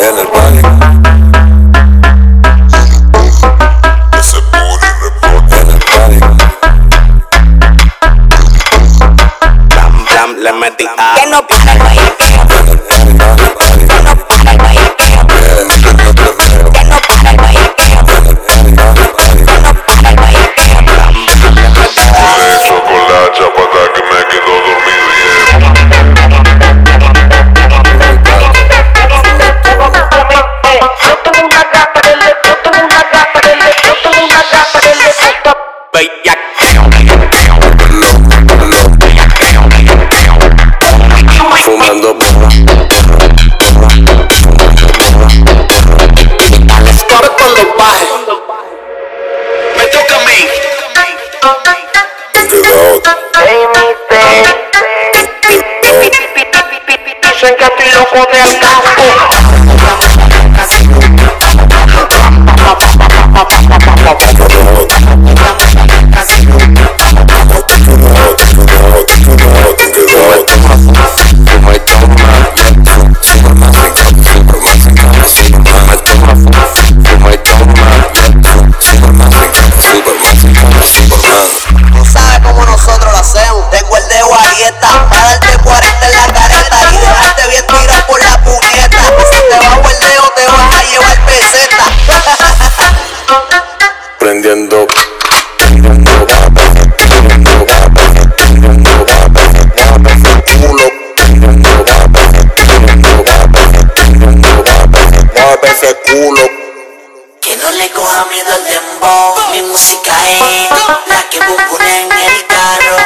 en el baile. Ese booty reporta en el. Blam, blam, le a. Que no el baile. Hey, you. Александра. le coja miedo al dembow. Mi música es la que vos pones en el carro.